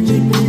keep